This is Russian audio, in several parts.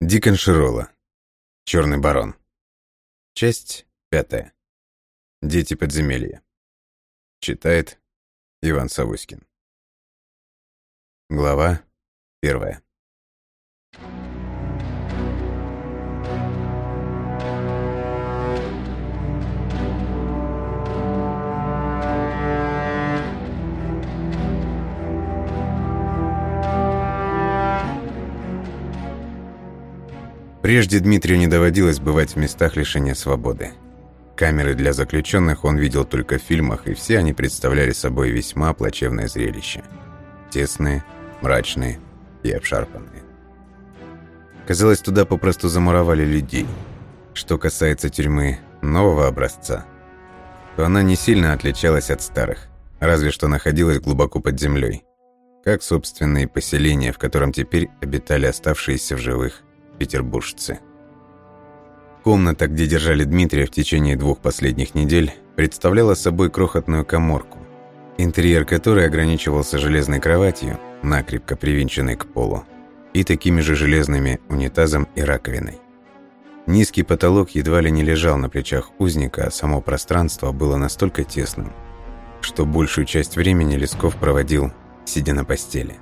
Дикон Широла. Черный барон. Часть пятая. Дети подземелья. Читает Иван Савуськин. Глава первая. Прежде Дмитрию не доводилось бывать в местах лишения свободы. Камеры для заключенных он видел только в фильмах, и все они представляли собой весьма плачевное зрелище. Тесные, мрачные и обшарпанные. Казалось, туда попросту замуровали людей. Что касается тюрьмы нового образца, то она не сильно отличалась от старых, разве что находилась глубоко под землей, как собственные поселения, в котором теперь обитали оставшиеся в живых петербуржцы. Комната, где держали Дмитрия в течение двух последних недель, представляла собой крохотную коморку, интерьер которой ограничивался железной кроватью, накрепко привинченной к полу, и такими же железными унитазом и раковиной. Низкий потолок едва ли не лежал на плечах узника, а само пространство было настолько тесным, что большую часть времени Лесков проводил, сидя на постели.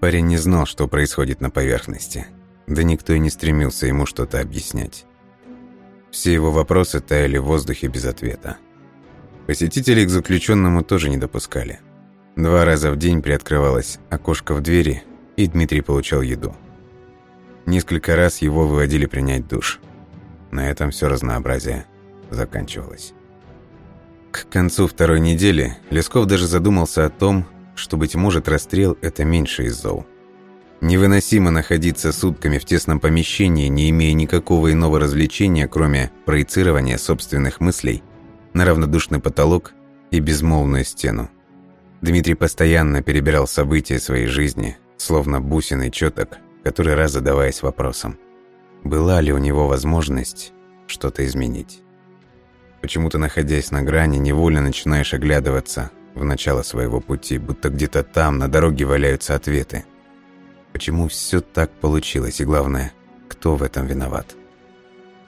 Парень не знал, что происходит на поверхности – да никто и не стремился ему что-то объяснять. Все его вопросы таяли в воздухе без ответа. Посетителей к заключенному тоже не допускали. Два раза в день приоткрывалось окошко в двери, и Дмитрий получал еду. Несколько раз его выводили принять душ. На этом все разнообразие заканчивалось. К концу второй недели Лесков даже задумался о том, что, быть может, расстрел – это меньше из зол. Невыносимо находиться сутками в тесном помещении, не имея никакого иного развлечения, кроме проецирования собственных мыслей на равнодушный потолок и безмолвную стену. Дмитрий постоянно перебирал события своей жизни, словно бусиный четок, который раз задаваясь вопросом, была ли у него возможность что-то изменить. Почему-то, находясь на грани, невольно начинаешь оглядываться в начало своего пути, будто где-то там, на дороге, валяются ответы – Почему все так получилось и, главное, кто в этом виноват?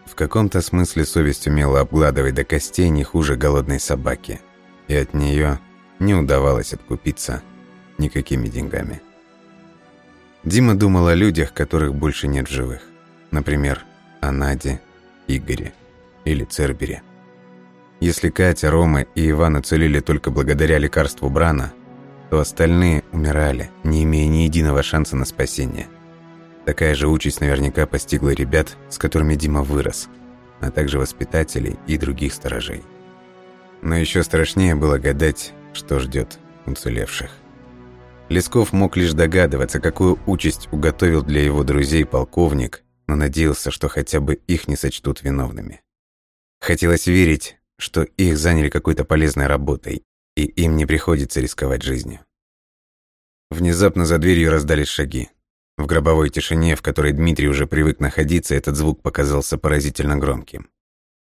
В каком-то смысле совесть умела обгладывать до костей не хуже голодной собаки, и от нее не удавалось откупиться никакими деньгами. Дима думал о людях, которых больше нет в живых. Например, о Наде, Игоре или Цербере. Если Катя, Рома и Иван уцелели только благодаря лекарству Брана – то остальные умирали, не имея ни единого шанса на спасение. Такая же участь наверняка постигла ребят, с которыми Дима вырос, а также воспитателей и других сторожей. Но еще страшнее было гадать, что ждет уцелевших. Лесков мог лишь догадываться, какую участь уготовил для его друзей полковник, но надеялся, что хотя бы их не сочтут виновными. Хотелось верить, что их заняли какой-то полезной работой, и им не приходится рисковать жизнью. Внезапно за дверью раздались шаги. В гробовой тишине, в которой Дмитрий уже привык находиться, этот звук показался поразительно громким.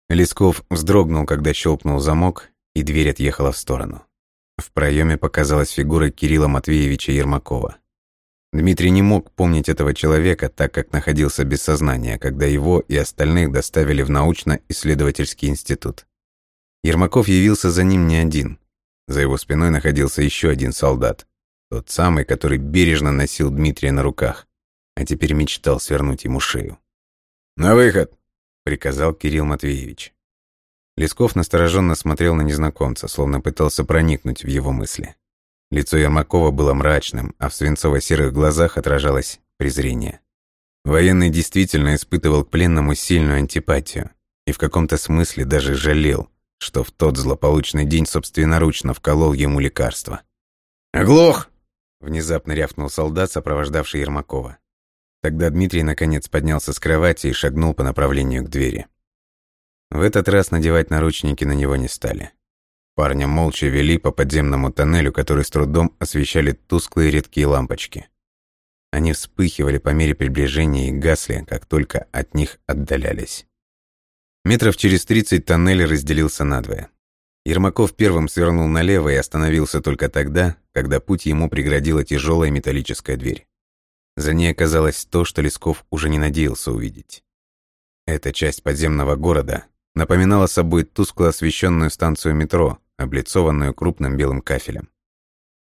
Лесков вздрогнул, когда щелкнул замок, и дверь отъехала в сторону. В проеме показалась фигура Кирилла Матвеевича Ермакова. Дмитрий не мог помнить этого человека, так как находился без сознания, когда его и остальных доставили в научно-исследовательский институт. Ермаков явился за ним не один. За его спиной находился еще один солдат. Тот самый, который бережно носил Дмитрия на руках, а теперь мечтал свернуть ему шею. «На выход!» — приказал Кирилл Матвеевич. Лесков настороженно смотрел на незнакомца, словно пытался проникнуть в его мысли. Лицо Ермакова было мрачным, а в свинцово-серых глазах отражалось презрение. Военный действительно испытывал к пленному сильную антипатию и в каком-то смысле даже жалел, что в тот злополучный день собственноручно вколол ему лекарство. «Оглох!» — внезапно рявкнул солдат, сопровождавший Ермакова. Тогда Дмитрий наконец поднялся с кровати и шагнул по направлению к двери. В этот раз надевать наручники на него не стали. Парня молча вели по подземному тоннелю, который с трудом освещали тусклые редкие лампочки. Они вспыхивали по мере приближения и гасли, как только от них отдалялись. Метров через тридцать тоннель разделился надвое. Ермаков первым свернул налево и остановился только тогда, когда путь ему преградила тяжелая металлическая дверь. За ней оказалось то, что Лесков уже не надеялся увидеть. Эта часть подземного города напоминала собой тускло освещенную станцию метро, облицованную крупным белым кафелем.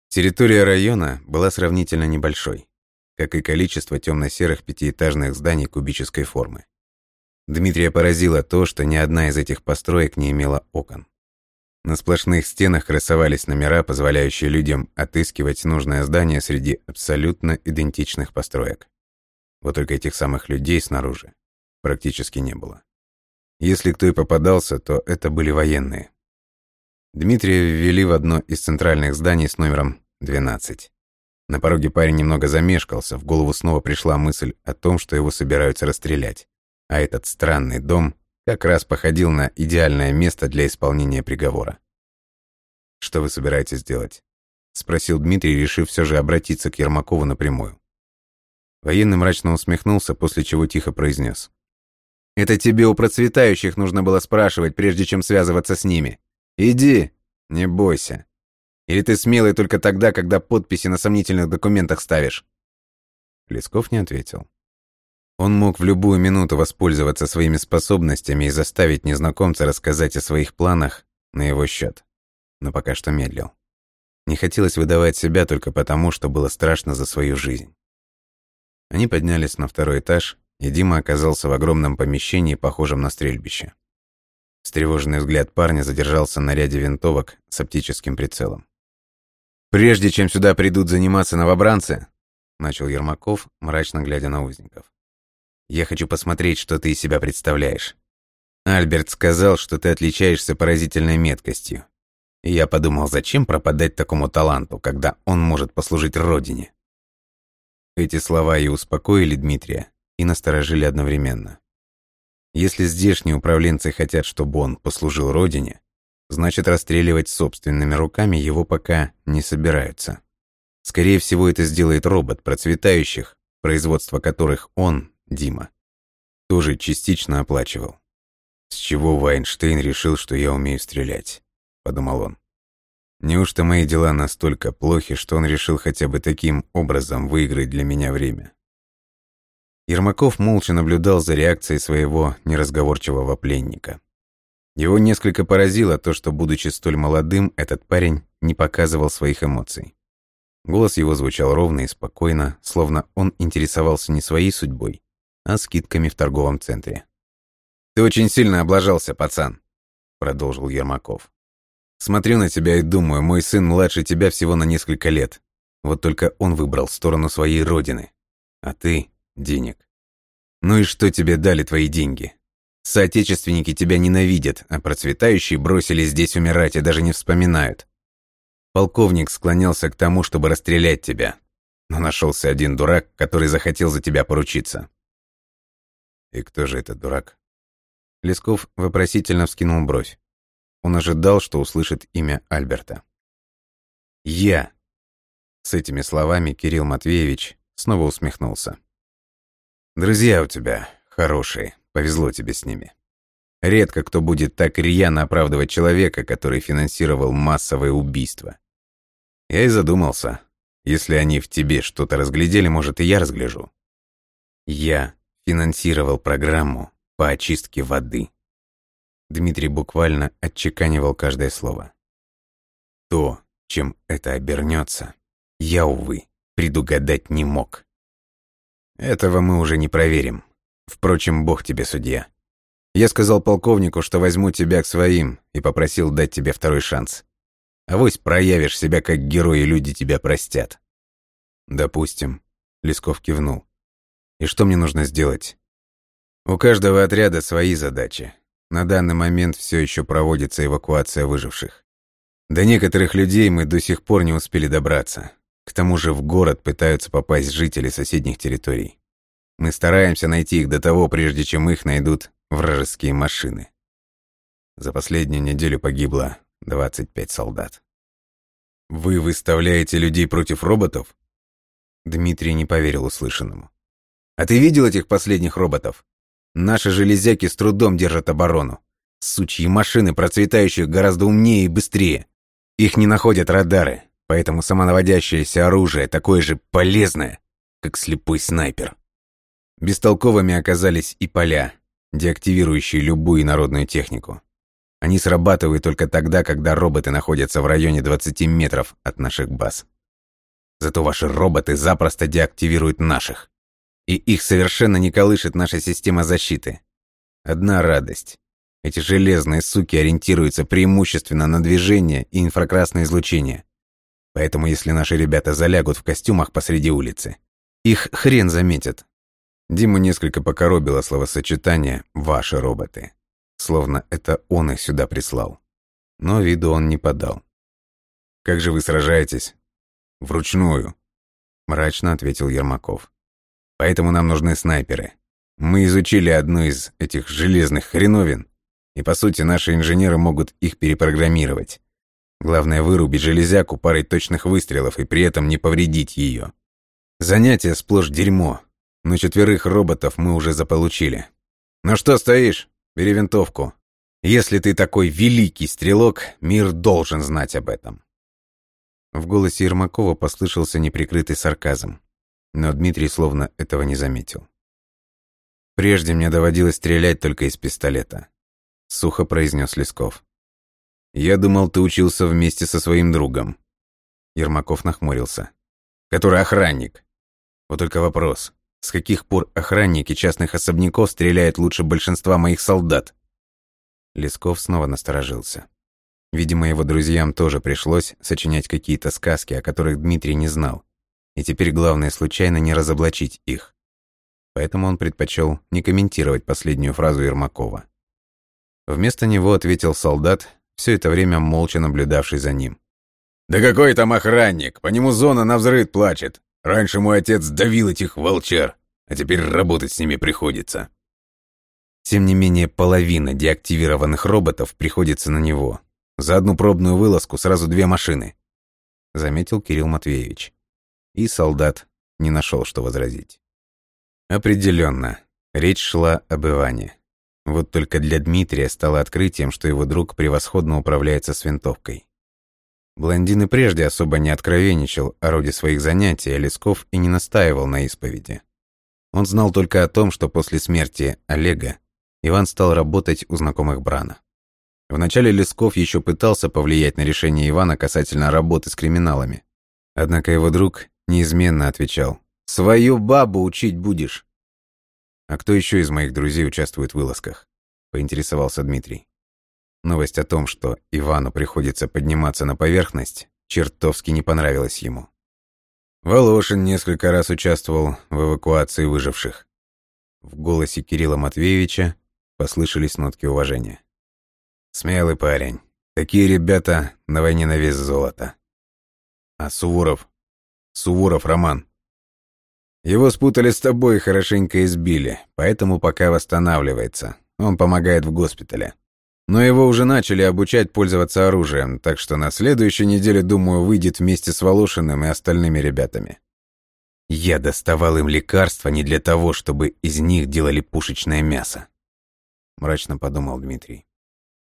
Территория района была сравнительно небольшой, как и количество темно-серых пятиэтажных зданий кубической формы. Дмитрия поразило то, что ни одна из этих построек не имела окон. На сплошных стенах красовались номера, позволяющие людям отыскивать нужное здание среди абсолютно идентичных построек. Вот только этих самых людей снаружи практически не было. Если кто и попадался, то это были военные. Дмитрия ввели в одно из центральных зданий с номером 12. На пороге парень немного замешкался, в голову снова пришла мысль о том, что его собираются расстрелять. А этот странный дом как раз походил на идеальное место для исполнения приговора. «Что вы собираетесь делать?» — спросил Дмитрий, решив все же обратиться к Ермакову напрямую. Военный мрачно усмехнулся, после чего тихо произнес: «Это тебе у процветающих нужно было спрашивать, прежде чем связываться с ними. Иди, не бойся. Или ты смелый только тогда, когда подписи на сомнительных документах ставишь?» Лесков не ответил. Он мог в любую минуту воспользоваться своими способностями и заставить незнакомца рассказать о своих планах на его счет, но пока что медлил. Не хотелось выдавать себя только потому, что было страшно за свою жизнь. Они поднялись на второй этаж, и Дима оказался в огромном помещении, похожем на стрельбище. Встревоженный взгляд парня задержался на ряде винтовок с оптическим прицелом. «Прежде чем сюда придут заниматься новобранцы», — начал Ермаков, мрачно глядя на узников. Я хочу посмотреть, что ты из себя представляешь. Альберт сказал, что ты отличаешься поразительной меткостью. И я подумал, зачем пропадать такому таланту, когда он может послужить родине? Эти слова и успокоили Дмитрия, и насторожили одновременно. Если здешние управленцы хотят, чтобы он послужил родине, значит, расстреливать собственными руками его пока не собираются. Скорее всего, это сделает робот процветающих, производство которых он, Дима. Тоже частично оплачивал. С чего Вайнштейн решил, что я умею стрелять? Подумал он. Неужто мои дела настолько плохи, что он решил хотя бы таким образом выиграть для меня время? Ермаков молча наблюдал за реакцией своего неразговорчивого пленника. Его несколько поразило то, что, будучи столь молодым, этот парень не показывал своих эмоций. Голос его звучал ровно и спокойно, словно он интересовался не своей судьбой, а скидками в торговом центре. «Ты очень сильно облажался, пацан», — продолжил Ермаков. «Смотрю на тебя и думаю, мой сын младше тебя всего на несколько лет. Вот только он выбрал сторону своей родины. А ты — денег. Ну и что тебе дали твои деньги? Соотечественники тебя ненавидят, а процветающие бросили здесь умирать и даже не вспоминают. Полковник склонялся к тому, чтобы расстрелять тебя. Но нашелся один дурак, который захотел за тебя поручиться. «И кто же этот дурак?» Лесков вопросительно вскинул бровь. Он ожидал, что услышит имя Альберта. «Я!» С этими словами Кирилл Матвеевич снова усмехнулся. «Друзья у тебя хорошие, повезло тебе с ними. Редко кто будет так рьяно оправдывать человека, который финансировал массовое убийство. Я и задумался, если они в тебе что-то разглядели, может, и я разгляжу. Я финансировал программу по очистке воды. Дмитрий буквально отчеканивал каждое слово. То, чем это обернется, я, увы, предугадать не мог. Этого мы уже не проверим. Впрочем, бог тебе судья. Я сказал полковнику, что возьму тебя к своим и попросил дать тебе второй шанс. А вось проявишь себя как герой, и люди тебя простят. Допустим. Лесков кивнул. И что мне нужно сделать? У каждого отряда свои задачи. На данный момент все еще проводится эвакуация выживших. До некоторых людей мы до сих пор не успели добраться. К тому же в город пытаются попасть жители соседних территорий. Мы стараемся найти их до того, прежде чем их найдут вражеские машины. За последнюю неделю погибло 25 солдат. «Вы выставляете людей против роботов?» Дмитрий не поверил услышанному. А ты видел этих последних роботов? Наши железяки с трудом держат оборону. Сучьи машины, процветающие гораздо умнее и быстрее. Их не находят радары, поэтому самонаводящееся оружие такое же полезное. как слепой снайпер. Бестолковыми оказались и поля, деактивирующие любую народную технику. Они срабатывают только тогда, когда роботы находятся в районе 20 метров от наших баз. Зато ваши роботы запросто деактивируют наших. И их совершенно не колышет наша система защиты. Одна радость. Эти железные суки ориентируются преимущественно на движение и инфракрасное излучение. Поэтому если наши ребята залягут в костюмах посреди улицы, их хрен заметят. Диму несколько покоробило словосочетание «ваши роботы». Словно это он их сюда прислал. Но виду он не подал. «Как же вы сражаетесь?» «Вручную», — мрачно ответил Ермаков. «Поэтому нам нужны снайперы. Мы изучили одну из этих железных хреновин, и, по сути, наши инженеры могут их перепрограммировать. Главное вырубить железяку парой точных выстрелов и при этом не повредить ее. Занятие сплошь дерьмо, но четверых роботов мы уже заполучили. Ну что стоишь? Бери винтовку. Если ты такой великий стрелок, мир должен знать об этом. В голосе Ермакова послышался неприкрытый сарказм, но Дмитрий словно этого не заметил. Прежде мне доводилось стрелять только из пистолета, сухо произнес Лесков. «Я думал, ты учился вместе со своим другом». Ермаков нахмурился. «Который охранник. Вот только вопрос. С каких пор охранники частных особняков стреляют лучше большинства моих солдат?» Лесков снова насторожился. Видимо, его друзьям тоже пришлось сочинять какие-то сказки, о которых Дмитрий не знал. И теперь главное случайно не разоблачить их. Поэтому он предпочел не комментировать последнюю фразу Ермакова. Вместо него ответил солдат, все это время молча наблюдавший за ним. «Да какой там охранник? По нему зона на взрыв плачет. Раньше мой отец давил этих волчар, а теперь работать с ними приходится». Тем не менее, половина деактивированных роботов приходится на него. За одну пробную вылазку сразу две машины, заметил Кирилл Матвеевич. И солдат не нашел, что возразить. Определенно, речь шла об Иване. Вот только для Дмитрия стало открытием, что его друг превосходно управляется с винтовкой. Блондин и прежде особо не откровенничал о роде своих занятий, а Лесков и не настаивал на исповеди. Он знал только о том, что после смерти Олега Иван стал работать у знакомых Брана. Вначале Лесков еще пытался повлиять на решение Ивана касательно работы с криминалами. Однако его друг неизменно отвечал «Свою бабу учить будешь». «А кто еще из моих друзей участвует в вылазках?» — поинтересовался Дмитрий. Новость о том, что Ивану приходится подниматься на поверхность, чертовски не понравилась ему. Волошин несколько раз участвовал в эвакуации выживших. В голосе Кирилла Матвеевича послышались нотки уважения. «Смелый парень. Такие ребята на войне на вес золота». «А Суворов? Суворов Роман. Его спутали с тобой и хорошенько избили, поэтому пока восстанавливается. Он помогает в госпитале. Но его уже начали обучать пользоваться оружием, так что на следующей неделе, думаю, выйдет вместе с Волошиным и остальными ребятами. Я доставал им лекарства не для того, чтобы из них делали пушечное мясо. Мрачно подумал Дмитрий.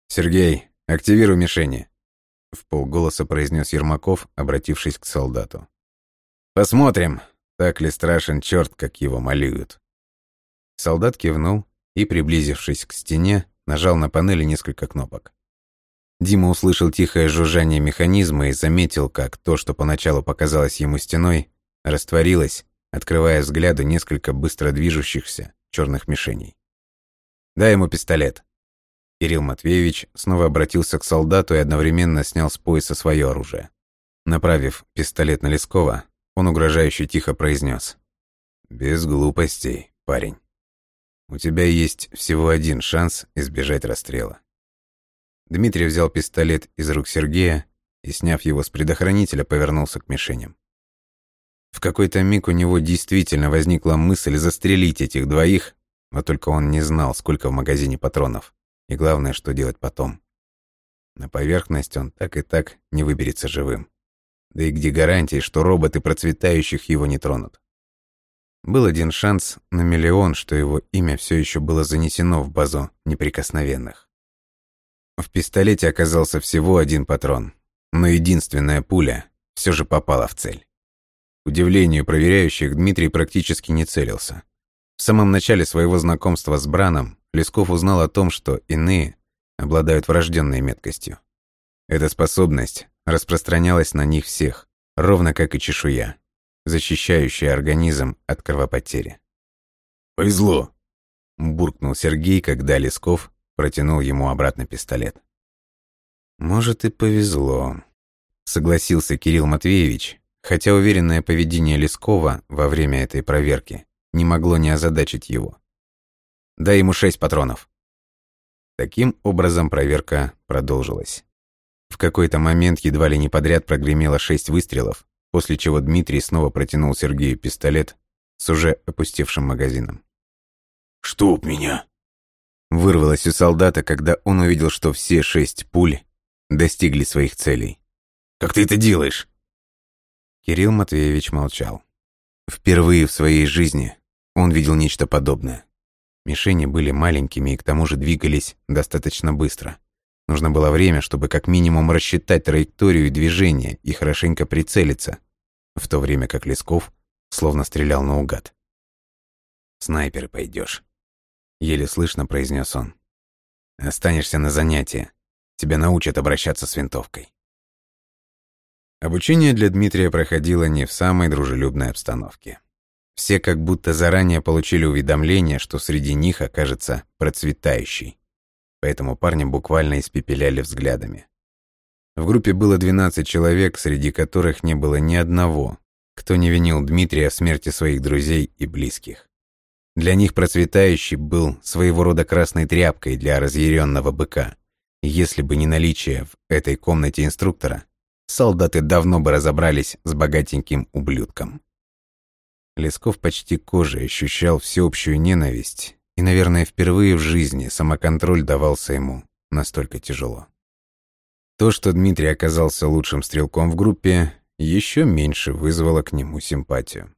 «Сергей, активируй мишени», — в полголоса произнес Ермаков, обратившись к солдату. «Посмотрим, так ли страшен черт, как его малюют?» Солдат кивнул и, приблизившись к стене, нажал на панели несколько кнопок. Дима услышал тихое жужжание механизма и заметил, как то, что поначалу показалось ему стеной, растворилось, открывая взгляду несколько быстро движущихся черных мишеней. «Дай ему пистолет». Кирилл Матвеевич снова обратился к солдату и одновременно снял с пояса свое оружие. Направив пистолет на Лескова, он угрожающе тихо произнес. «Без глупостей, парень. У тебя есть всего один шанс избежать расстрела». Дмитрий взял пистолет из рук Сергея и, сняв его с предохранителя, повернулся к мишеням. В какой-то миг у него действительно возникла мысль застрелить этих двоих, но только он не знал, сколько в магазине патронов, и главное, что делать потом. На поверхность он так и так не выберется живым. Да и где гарантии, что роботы процветающих его не тронут? Был один шанс на миллион, что его имя все еще было занесено в базу неприкосновенных. В пистолете оказался всего один патрон, но единственная пуля все же попала в цель. К удивлению проверяющих, Дмитрий практически не целился. В самом начале своего знакомства с Браном Лесков узнал о том, что иные обладают врожденной меткостью. Эта способность распространялась на них всех, ровно как и чешуя, защищающая организм от кровопотери. «Повезло», — буркнул Сергей, когда Лесков протянул ему обратно пистолет. «Может, и повезло», — согласился Кирилл Матвеевич, хотя уверенное поведение Лескова во время этой проверки не могло не озадачить его. «Дай ему шесть патронов». Таким образом проверка продолжилась. В какой-то момент едва ли не подряд прогремело шесть выстрелов, после чего Дмитрий снова протянул Сергею пистолет с уже опустевшим магазином. «Чтоб меня!» Вырвалось у солдата, когда он увидел, что все шесть пуль достигли своих целей. «Как ты это делаешь?» Кирилл Матвеевич молчал. Впервые в своей жизни он видел нечто подобное. Мишени были маленькими и к тому же двигались достаточно быстро. Нужно было время, чтобы как минимум рассчитать траекторию движения и хорошенько прицелиться, в то время как Лесков словно стрелял наугад. «Снайпер пойдешь», — еле слышно произнес он. «Останешься на занятии. Тебя научат обращаться с винтовкой». Обучение для Дмитрия проходило не в самой дружелюбной обстановке. Все как будто заранее получили уведомление, что среди них окажется процветающий. Поэтому парни буквально испепеляли взглядами. В группе было 12 человек, среди которых не было ни одного, кто не винил Дмитрия в смерти своих друзей и близких. Для них процветающий был своего рода красной тряпкой для разъяренного быка. Если бы не наличие в этой комнате инструктора, солдаты давно бы разобрались с богатеньким ублюдком. Лесков почти кожей ощущал всеобщую ненависть, и, наверное, впервые в жизни самоконтроль давался ему настолько тяжело. То, что Дмитрий оказался лучшим стрелком в группе, еще меньше вызвало к нему симпатию.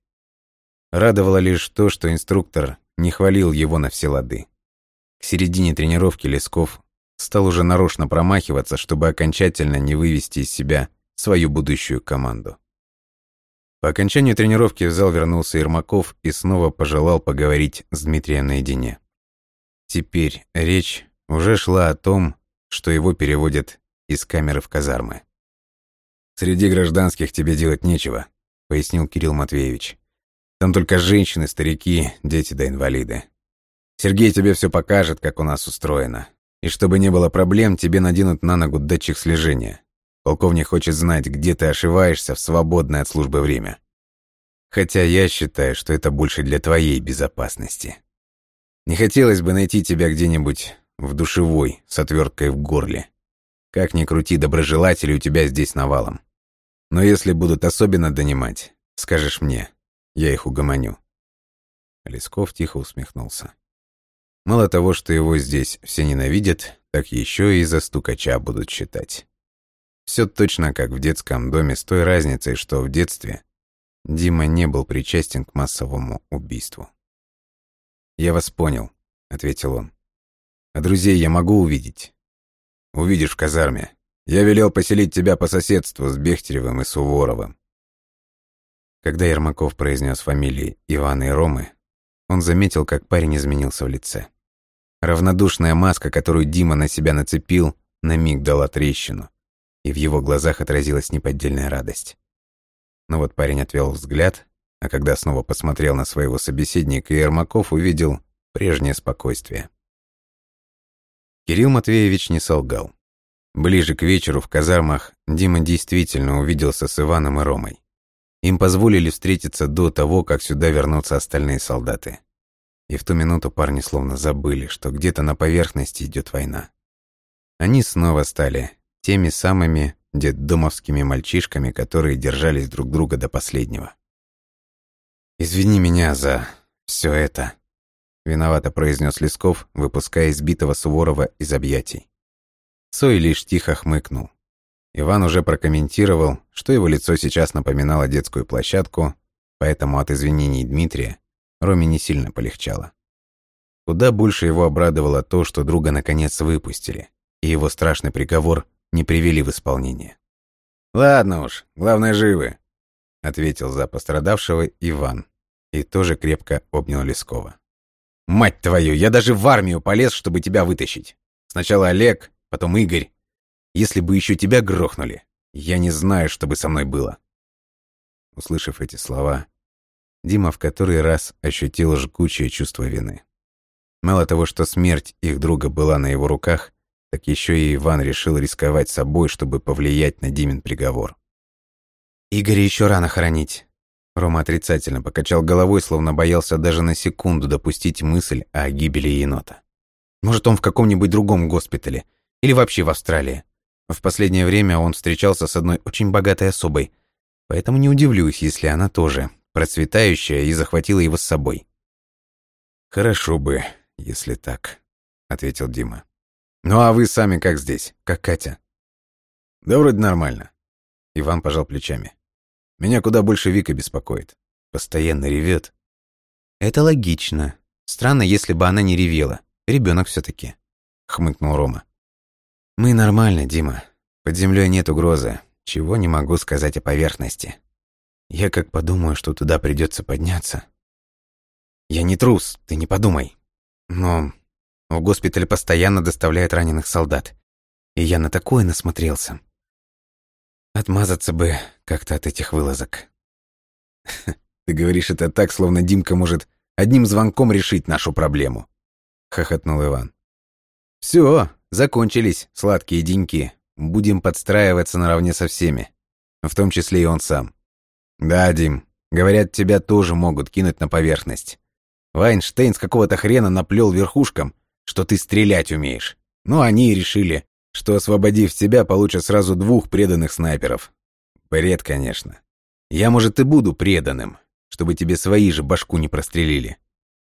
Радовало лишь то, что инструктор не хвалил его на все лады. К середине тренировки Лесков стал уже нарочно промахиваться, чтобы окончательно не вывести из себя свою будущую команду. По окончанию тренировки в зал вернулся Ермаков и снова пожелал поговорить с Дмитрием наедине. Теперь речь уже шла о том, что его переводят из камеры в казармы. «Среди гражданских тебе делать нечего», — пояснил Кирилл Матвеевич. «Там только женщины, старики, дети да инвалиды. Сергей тебе все покажет, как у нас устроено. И чтобы не было проблем, тебе наденут на ногу датчик слежения. Полковник хочет знать, где ты ошиваешься в свободное от службы время. Хотя я считаю, что это больше для твоей безопасности. Не хотелось бы найти тебя где-нибудь в душевой с отверткой в горле. Как ни крути, доброжелатели у тебя здесь навалом. Но если будут особенно донимать, скажешь мне, я их угомоню. Лесков тихо усмехнулся. Мало того, что его здесь все ненавидят, так еще и за стукача будут считать. Все точно как в детском доме, с той разницей, что в детстве Дима не был причастен к массовому убийству. «Я вас понял», — ответил он. «А друзей я могу увидеть?» «Увидишь в казарме. Я велел поселить тебя по соседству с Бехтеревым и Суворовым». Когда Ермаков произнес фамилии Ивана и Ромы, он заметил, как парень изменился в лице. Равнодушная маска, которую Дима на себя нацепил, на миг дала трещину и в его глазах отразилась неподдельная радость. Но вот парень отвел взгляд, а когда снова посмотрел на своего собеседника, Ермаков увидел прежнее спокойствие. Кирилл Матвеевич не солгал. Ближе к вечеру в казармах Дима действительно увиделся с Иваном и Ромой. Им позволили встретиться до того, как сюда вернутся остальные солдаты. И в ту минуту парни словно забыли, что где-то на поверхности идет война. Они снова стали теми самыми детдомовскими мальчишками, которые держались друг друга до последнего. «Извини меня за все это», — виновато произнес Лесков, выпуская избитого Суворова из объятий. Цой лишь тихо хмыкнул. Иван уже прокомментировал, что его лицо сейчас напоминало детскую площадку, поэтому от извинений Дмитрия Роме не сильно полегчало. Куда больше его обрадовало то, что друга наконец выпустили, и его страшный приговор не привели в исполнение. «Ладно уж, главное, живы». ответил за пострадавшего Иван и тоже крепко обнял Лескова. «Мать твою, я даже в армию полез, чтобы тебя вытащить. Сначала Олег, потом Игорь. Если бы еще тебя грохнули, я не знаю, что бы со мной было». Услышав эти слова, Дима в который раз ощутил жгучее чувство вины. Мало того, что смерть их друга была на его руках, так еще и Иван решил рисковать собой, чтобы повлиять на Димин приговор. «Игоря еще рано хоронить». Рома отрицательно покачал головой, словно боялся даже на секунду допустить мысль о гибели енота. Может, он в каком-нибудь другом госпитале или вообще в Австралии. В последнее время он встречался с одной очень богатой особой, поэтому не удивлюсь, если она тоже процветающая и захватила его с собой. «Хорошо бы, если так», — ответил Дима. «Ну а вы сами как здесь? Как Катя?» «Да вроде нормально». Иван пожал плечами. «Меня куда больше Вика беспокоит. Постоянно ревет». «Это логично. Странно, если бы она не ревела. Ребенок все таки хмыкнул Рома. «Мы нормально, Дима. Под землей нет угрозы. Чего не могу сказать о поверхности. Я как подумаю, что туда придется подняться. Я не трус, ты не подумай. Но в госпитале постоянно доставляют раненых солдат. И я на такое насмотрелся. Отмазаться бы как-то от этих вылазок. Ты говоришь это так, словно Димка может одним звонком решить нашу проблему. Хохотнул Иван. Все, закончились сладкие деньки. Будем подстраиваться наравне со всеми. В том числе и он сам. «Да, Дим, говорят, тебя тоже могут кинуть на поверхность. Вайнштейн с какого-то хрена наплел верхушкам, что ты стрелять умеешь. Ну, они решили, что, освободив тебя, получат сразу двух преданных снайперов. Бред, конечно. Я, может, и буду преданным, чтобы тебе свои же башку не прострелили.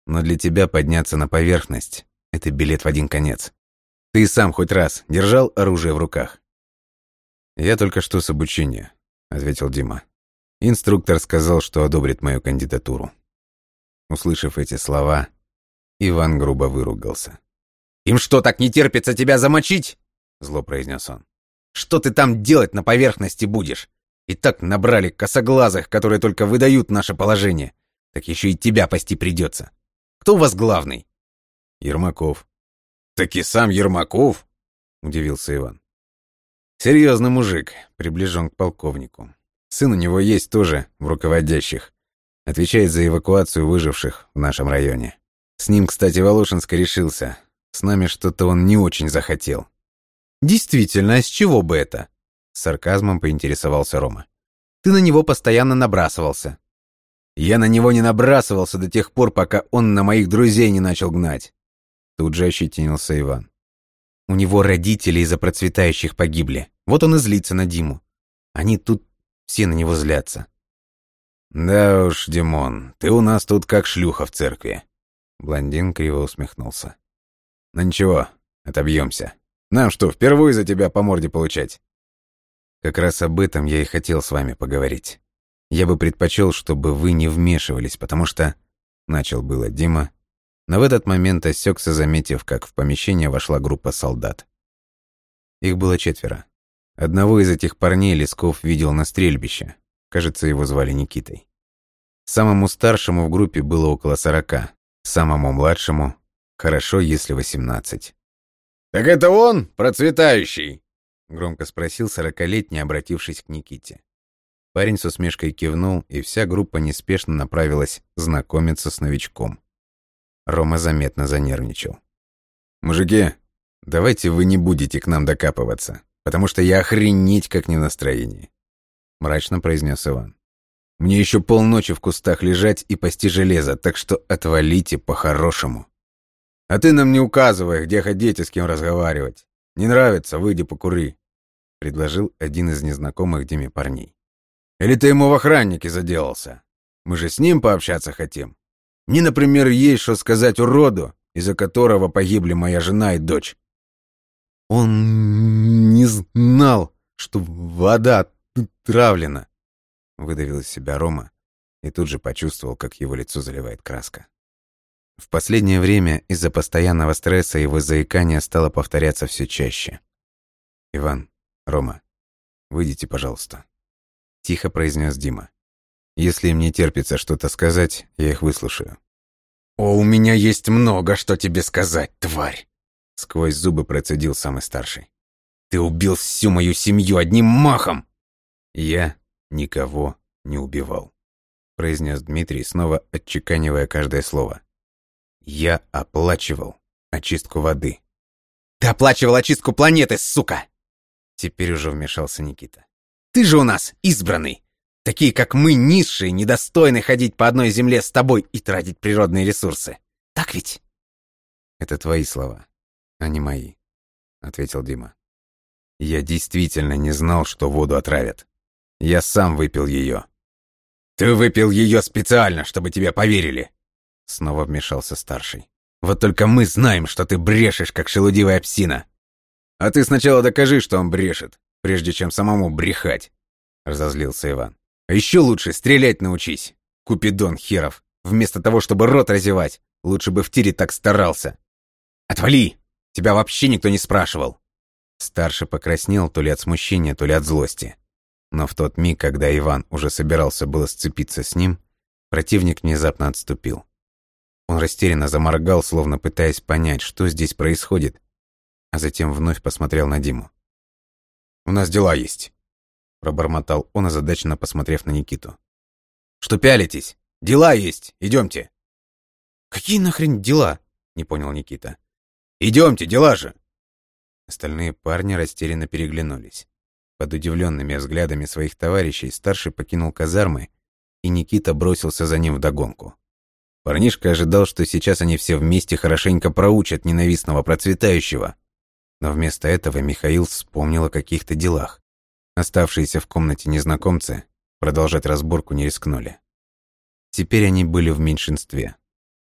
Но для тебя подняться на поверхность — это билет в один конец. Ты сам хоть раз держал оружие в руках?» «Я только что с обучения», — ответил Дима. Инструктор сказал, что одобрит мою кандидатуру. Услышав эти слова, Иван грубо выругался. «Им что, так не терпится тебя замочить?» Зло произнес он. «Что ты там делать на поверхности будешь? И так набрали косоглазых, которые только выдают наше положение. Так еще и тебя пасти придется. Кто у вас главный?» «Ермаков». «Так и сам Ермаков?» Удивился Иван. Серьезный мужик, приближен к полковнику. Сын у него есть тоже в руководящих. Отвечает за эвакуацию выживших в нашем районе. С ним, кстати, Волошинск решился. С нами что-то он не очень захотел. «Действительно, а с чего бы это?» С сарказмом поинтересовался Рома. «Ты на него постоянно набрасывался». «Я на него не набрасывался до тех пор, пока он на моих друзей не начал гнать». Тут же ощетинился Иван. «У него родители из-за процветающих погибли. Вот он и злится на Диму. Они тут все на него злятся. «Да уж, Димон, ты у нас тут как шлюха в церкви». Блондин криво усмехнулся. «Ну ничего, отобьемся. Нам что, впервые за тебя по морде получать?» «Как раз об этом я и хотел с вами поговорить. Я бы предпочел, чтобы вы не вмешивались, потому что...» Начал было Дима, но в этот момент осекся, заметив, как в помещение вошла группа солдат. Их было четверо. Одного из этих парней Лесков видел на стрельбище. Кажется, его звали Никитой. Самому старшему в группе было около сорока, самому младшему — хорошо, если восемнадцать. «Так это он, процветающий?» — громко спросил сорокалетний, обратившись к Никите. Парень с усмешкой кивнул, и вся группа неспешно направилась знакомиться с новичком. Рома заметно занервничал. «Мужики, давайте вы не будете к нам докапываться потому что я охренеть как не в настроении», — мрачно произнес Иван. «Мне еще полночи в кустах лежать и пасти железо, так что отвалите по-хорошему. А ты нам не указывай, где ходить и с кем разговаривать. Не нравится, выйди покури», — предложил один из незнакомых Диме парней. «Или ты ему в охраннике заделался? Мы же с ним пообщаться хотим. Мне, например, есть что сказать уроду, из-за которого погибли моя жена и дочь. «Он не знал, что вода травлена», — выдавил из себя Рома и тут же почувствовал, как его лицо заливает краска. В последнее время из-за постоянного стресса его заикание стало повторяться все чаще. «Иван, Рома, выйдите, пожалуйста», — тихо произнес Дима. Если им не терпится что-то сказать, я их выслушаю. «О, у меня есть много, что тебе сказать, тварь!» Сквозь зубы процедил самый старший. «Ты убил всю мою семью одним махом!» «Я никого не убивал», — произнес Дмитрий, снова отчеканивая каждое слово. «Я оплачивал очистку воды». «Ты оплачивал очистку планеты, сука!» Теперь уже вмешался Никита. «Ты же у нас избранный! Такие, как мы, низшие, недостойны ходить по одной земле с тобой и тратить природные ресурсы. Так ведь?» «Это твои слова, а не мои», — ответил Дима. «Я действительно не знал, что воду отравят. Я сам выпил ее». «Ты выпил ее специально, чтобы тебе поверили!» Снова вмешался старший. «Вот только мы знаем, что ты брешешь, как шелудивая псина!» «А ты сначала докажи, что он брешет, прежде чем самому брехать!» Разозлился Иван. А еще лучше стрелять научись, Купидон херов. Вместо того, чтобы рот разевать, лучше бы в тире так старался. Отвали! Тебя вообще никто не спрашивал. Старший покраснел то ли от смущения, то ли от злости. Но в тот миг, когда Иван уже собирался было сцепиться с ним, противник внезапно отступил. Он растерянно заморгал, словно пытаясь понять, что здесь происходит, а затем вновь посмотрел на Диму. «У нас дела есть пробормотал он, озадаченно посмотрев на Никиту. «Что пялитесь? Дела есть, идемте!» «Какие нахрен дела?» — не понял Никита. «Идемте, дела же!» Остальные парни растерянно переглянулись. Под удивленными взглядами своих товарищей старший покинул казармы, и Никита бросился за ним вдогонку. Парнишка ожидал, что сейчас они все вместе хорошенько проучат ненавистного процветающего. Но вместо этого Михаил вспомнил о каких-то делах. Оставшиеся в комнате незнакомцы продолжать разборку не рискнули. Теперь они были в меньшинстве,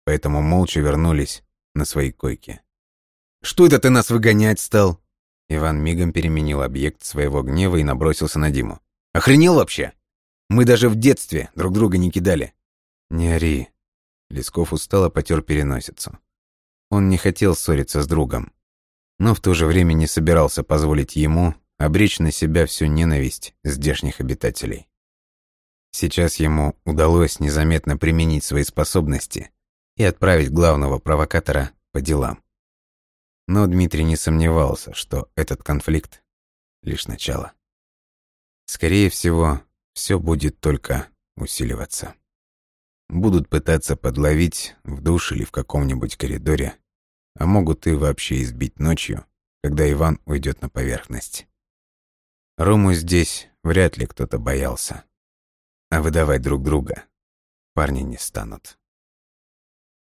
поэтому молча вернулись на свои койки. «Что это ты нас выгонять стал?» Иван мигом переменил объект своего гнева и набросился на Диму. «Охренел вообще? Мы даже в детстве друг друга не кидали». «Не ори». Лесков устало потер переносицу. Он не хотел ссориться с другом, но в то же время не собирался позволить ему обречь на себя всю ненависть здешних обитателей. Сейчас ему удалось незаметно применить свои способности и отправить главного провокатора по делам. Но Дмитрий не сомневался, что этот конфликт — лишь начало. Скорее всего, все будет только усиливаться. Будут пытаться подловить в душ или в каком-нибудь коридоре, а могут и вообще избить ночью, когда Иван уйдет на поверхность. Рому здесь вряд ли кто-то боялся. А выдавать друг друга парни не станут.